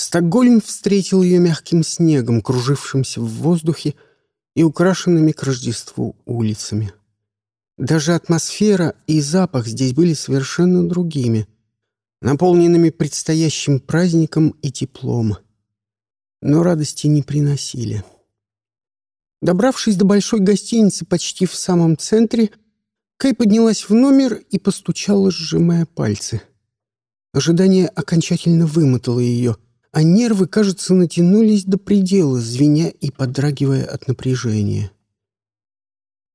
Стокгольм встретил ее мягким снегом, кружившимся в воздухе и украшенными к Рождеству улицами. Даже атмосфера и запах здесь были совершенно другими, наполненными предстоящим праздником и теплом. Но радости не приносили. Добравшись до большой гостиницы почти в самом центре, Кай поднялась в номер и постучала, сжимая пальцы. Ожидание окончательно вымотало ее, а нервы, кажется, натянулись до предела, звеня и подрагивая от напряжения.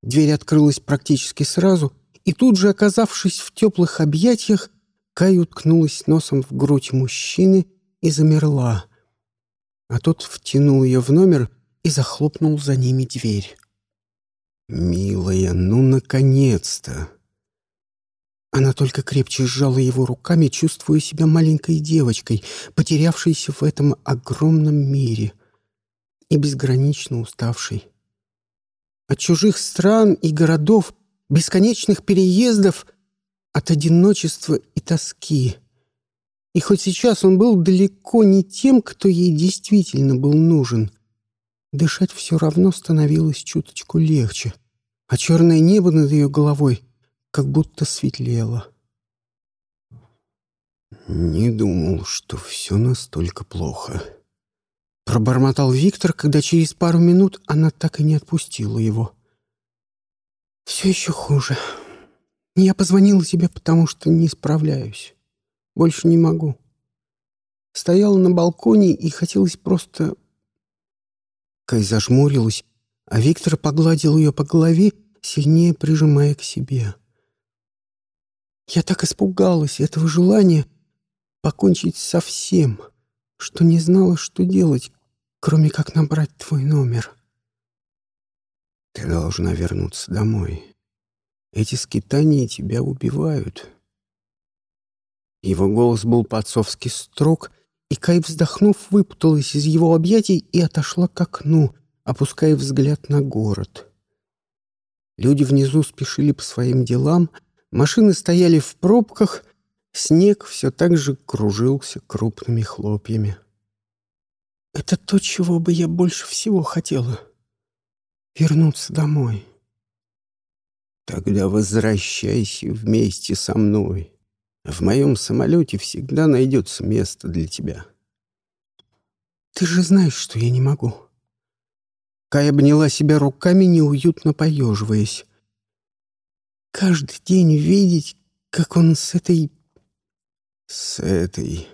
Дверь открылась практически сразу, и тут же, оказавшись в теплых объятиях, Кай уткнулась носом в грудь мужчины и замерла. А тот втянул ее в номер и захлопнул за ними дверь. «Милая, ну, наконец-то!» Она только крепче сжала его руками, чувствуя себя маленькой девочкой, потерявшейся в этом огромном мире и безгранично уставшей. От чужих стран и городов, бесконечных переездов, от одиночества и тоски. И хоть сейчас он был далеко не тем, кто ей действительно был нужен, дышать все равно становилось чуточку легче, а черное небо над ее головой как будто светлело. «Не думал, что все настолько плохо», — пробормотал Виктор, когда через пару минут она так и не отпустила его. «Все еще хуже», я позвонила тебе, потому что не справляюсь. Больше не могу. Стояла на балконе и хотелось просто... Кай зажмурилась, а Виктор погладил ее по голове, сильнее прижимая к себе. Я так испугалась этого желания покончить со всем, что не знала, что делать, кроме как набрать твой номер. Ты должна вернуться домой. Эти скитания тебя убивают». Его голос был по-отцовски строг, и Кай, вздохнув, выпуталась из его объятий и отошла к окну, опуская взгляд на город. Люди внизу спешили по своим делам, машины стояли в пробках, снег все так же кружился крупными хлопьями. «Это то, чего бы я больше всего хотела. Вернуться домой». Тогда возвращайся вместе со мной. В моем самолете всегда найдется место для тебя. Ты же знаешь, что я не могу. Кай обняла себя руками, неуютно поеживаясь. Каждый день видеть, как он с этой... С этой...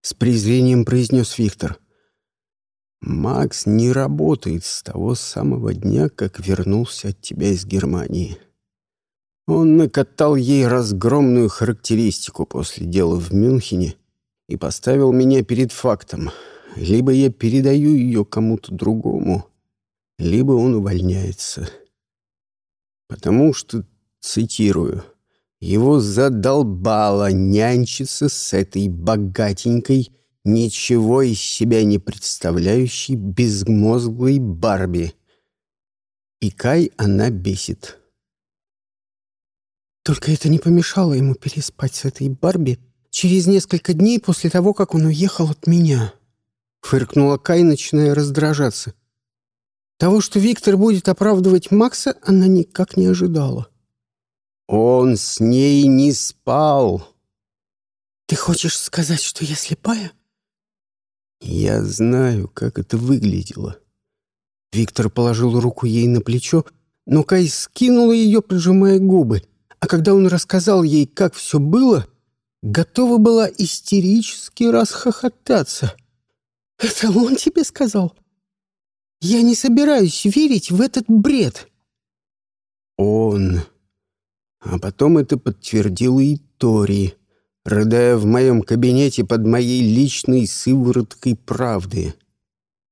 С презрением произнес Виктор. Макс не работает с того самого дня, как вернулся от тебя из Германии. Он накатал ей разгромную характеристику после дела в Мюнхене и поставил меня перед фактом. Либо я передаю ее кому-то другому, либо он увольняется. Потому что, цитирую, его задолбало нянчиться с этой богатенькой, ничего из себя не представляющей безмозглой Барби. И Кай она бесит. Только это не помешало ему переспать с этой Барби через несколько дней после того, как он уехал от меня. Фыркнула Кай, начиная раздражаться. Того, что Виктор будет оправдывать Макса, она никак не ожидала. «Он с ней не спал!» «Ты хочешь сказать, что я слепая?» «Я знаю, как это выглядело». Виктор положил руку ей на плечо, но Кай скинула ее, прижимая губы. А когда он рассказал ей, как все было, готова была истерически расхохотаться. «Это он тебе сказал? Я не собираюсь верить в этот бред». «Он...» А потом это подтвердила и Тори, рыдая в моем кабинете под моей личной сывороткой правды.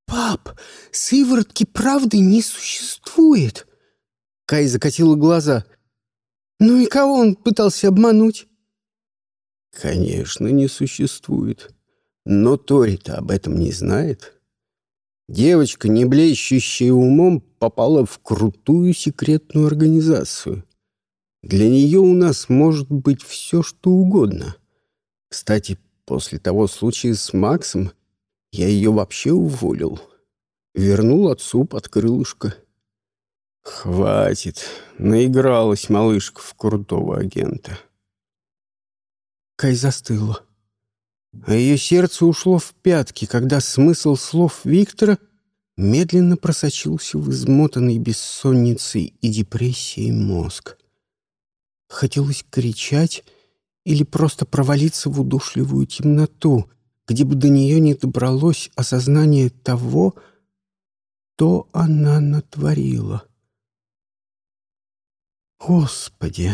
«Пап, сыворотки правды не существует!» Кай закатила глаза. Ну и кого он пытался обмануть? Конечно, не существует. Но Тори-то об этом не знает. Девочка, не блещущая умом, попала в крутую секретную организацию. Для нее у нас может быть все, что угодно. Кстати, после того случая с Максом Я ее вообще уволил. Вернул отцу под крылышко. Хватит. Наигралась малышка в крутого агента. Кай застыла. А ее сердце ушло в пятки, когда смысл слов Виктора медленно просочился в измотанный бессонницей и депрессией мозг. Хотелось кричать или просто провалиться в удушливую темноту, где бы до нее не добралось осознание того, что она натворила. «Господи!»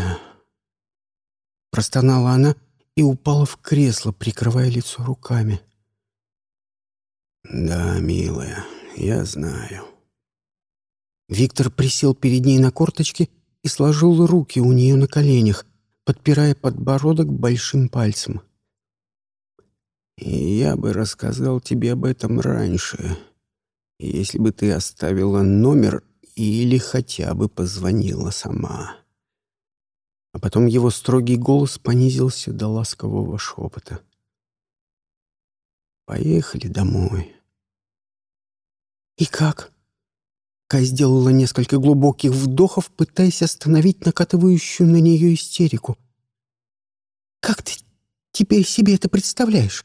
Простонала она и упала в кресло, прикрывая лицо руками. «Да, милая, я знаю». Виктор присел перед ней на корточки и сложил руки у нее на коленях, подпирая подбородок большим пальцем. «И я бы рассказал тебе об этом раньше, если бы ты оставила номер или хотя бы позвонила сама». А потом его строгий голос понизился до ласкового шепота. «Поехали домой». «И как?» Кай сделала несколько глубоких вдохов, пытаясь остановить накатывающую на нее истерику. «Как ты теперь себе это представляешь?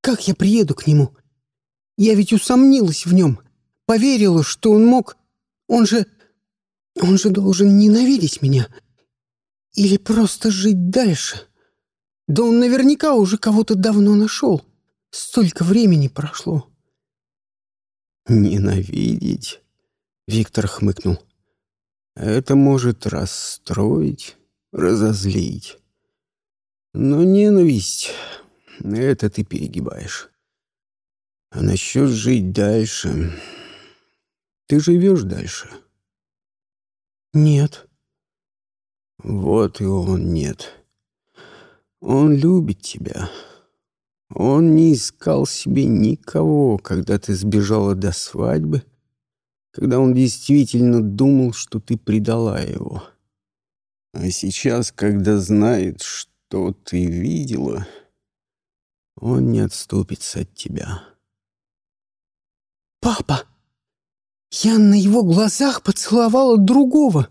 Как я приеду к нему? Я ведь усомнилась в нем, поверила, что он мог... Он же... Он же должен ненавидеть меня. Или просто жить дальше. Да он наверняка уже кого-то давно нашел. Столько времени прошло». «Ненавидеть?» Виктор хмыкнул. Это может расстроить, разозлить. Но ненависть — это ты перегибаешь. А насчет жить дальше... Ты живешь дальше? Нет. Вот и он нет. Он любит тебя. Он не искал себе никого, когда ты сбежала до свадьбы — когда он действительно думал, что ты предала его. А сейчас, когда знает, что ты видела, он не отступится от тебя. «Папа! Я на его глазах поцеловала другого,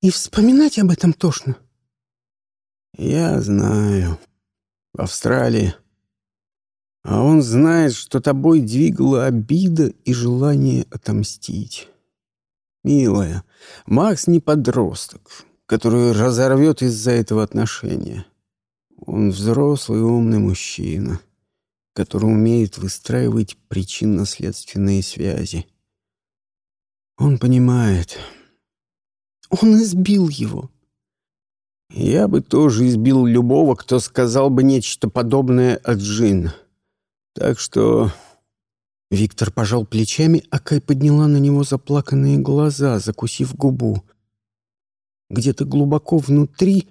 и вспоминать об этом тошно». «Я знаю. В Австралии а он знает, что тобой двигала обида и желание отомстить. Милая, Макс не подросток, который разорвет из-за этого отношения. Он взрослый умный мужчина, который умеет выстраивать причинно-следственные связи. Он понимает. Он избил его. Я бы тоже избил любого, кто сказал бы нечто подобное от Джин. Так что...» Виктор пожал плечами, а Кай подняла на него заплаканные глаза, закусив губу. Где-то глубоко внутри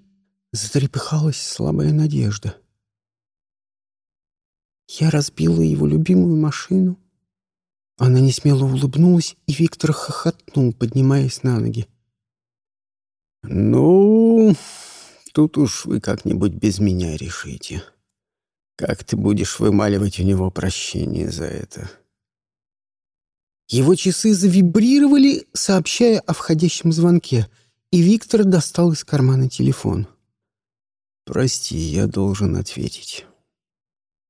затрепыхалась слабая надежда. Я разбила его любимую машину. Она несмело улыбнулась, и Виктор хохотнул, поднимаясь на ноги. «Ну, тут уж вы как-нибудь без меня решите», как ты будешь вымаливать у него прощение за это? Его часы завибрировали, сообщая о входящем звонке, и Виктор достал из кармана телефон. «Прости, я должен ответить».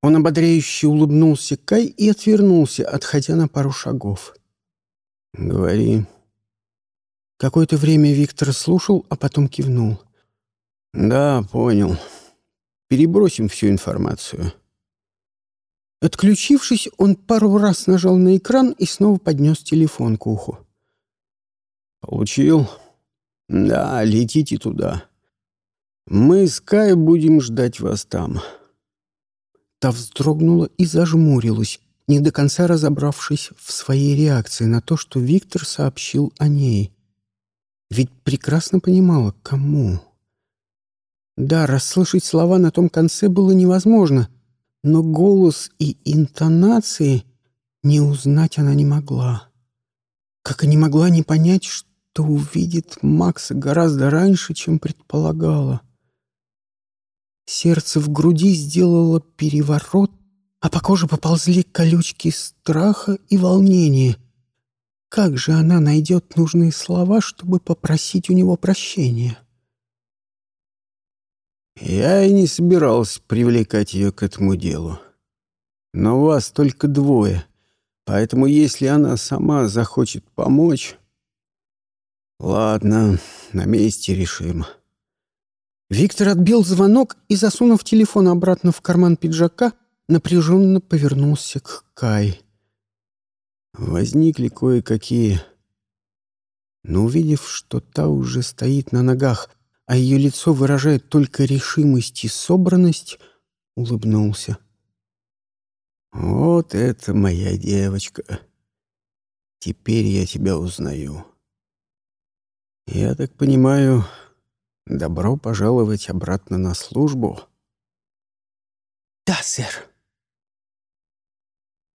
Он ободряюще улыбнулся Кай и отвернулся, отходя на пару шагов. «Говори». Какое-то время Виктор слушал, а потом кивнул. «Да, понял. Перебросим всю информацию». Отключившись, он пару раз нажал на экран и снова поднес телефон к уху. «Получил? Да, летите туда. Мы с Кай будем ждать вас там». Та вздрогнула и зажмурилась, не до конца разобравшись в своей реакции на то, что Виктор сообщил о ней. Ведь прекрасно понимала, кому. Да, расслышать слова на том конце было невозможно, но голос и интонации не узнать она не могла. Как и не могла не понять, что увидит Макса гораздо раньше, чем предполагала. Сердце в груди сделало переворот, а по коже поползли колючки страха и волнения. Как же она найдет нужные слова, чтобы попросить у него прощения? Я и не собирался привлекать ее к этому делу. Но вас только двое, поэтому если она сама захочет помочь... Ладно, на месте решим. Виктор отбил звонок и, засунув телефон обратно в карман пиджака, напряженно повернулся к Кай. Возникли кое-какие... Но увидев, что та уже стоит на ногах, а ее лицо выражает только решимость и собранность, улыбнулся. «Вот это моя девочка. Теперь я тебя узнаю. Я так понимаю, добро пожаловать обратно на службу?» «Да, сэр»,